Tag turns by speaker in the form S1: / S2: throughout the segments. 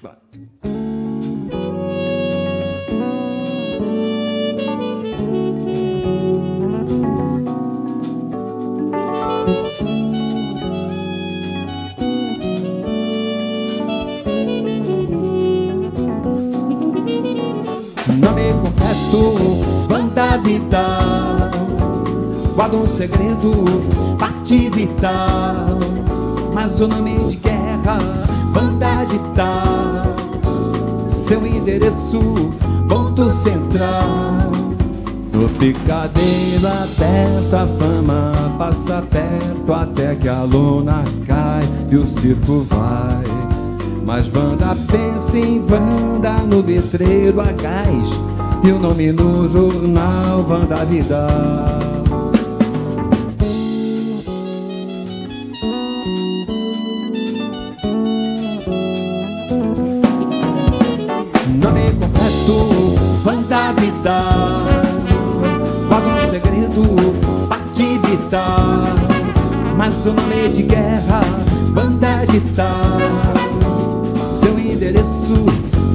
S1: quatro. Nome completo, Vanda Vital. Guarda um segredo, parte vital. Mas o nome de guerra, Vanda Vital. Seu endereço, ponto central. No picadeiro aberto a fama passa perto até que a lona cai e o circo vai. Mas Wanda pensa em Wanda no letreiro a gás e o nome no jornal Wanda Vidal. Segredo, parte vital. Mas o nome de guerra, Wanda Vital. Seu endereço,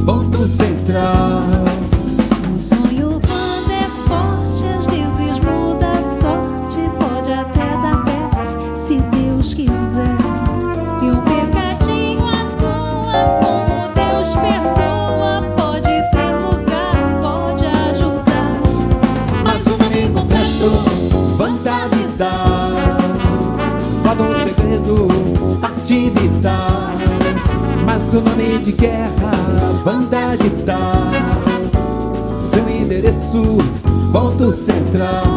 S1: ponto central.
S2: O
S1: nome de guerra, Wanda Vidal. Seu endereço, ponto central.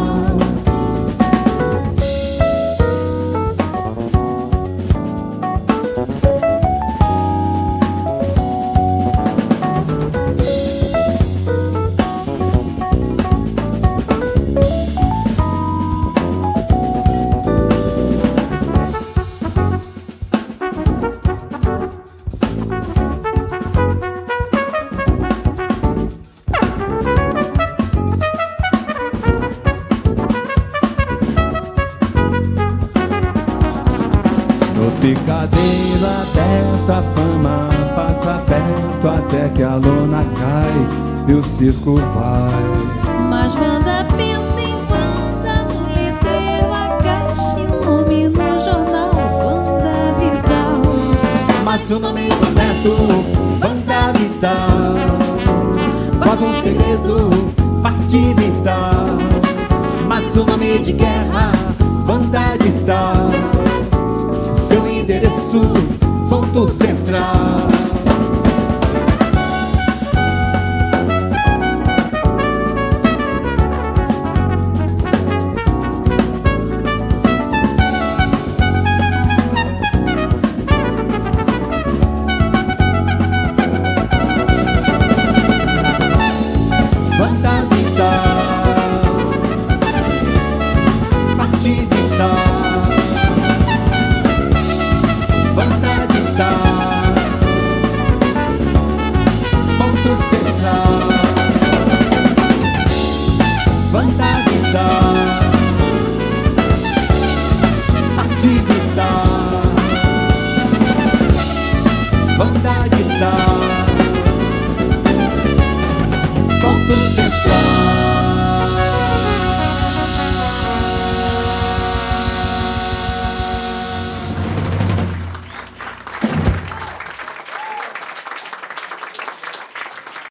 S1: No picadeiro aberto a fama passa perto até que a lona cai e o circo vai.
S2: Mas Wanda pensa em Wanda no letreiro, a caixa e o nome no jornal, Wanda Vidal.
S1: Mas o nome completo, Wanda Vital. Guarda um segredo, parte vital. Mas o nome de guerra, Thank you.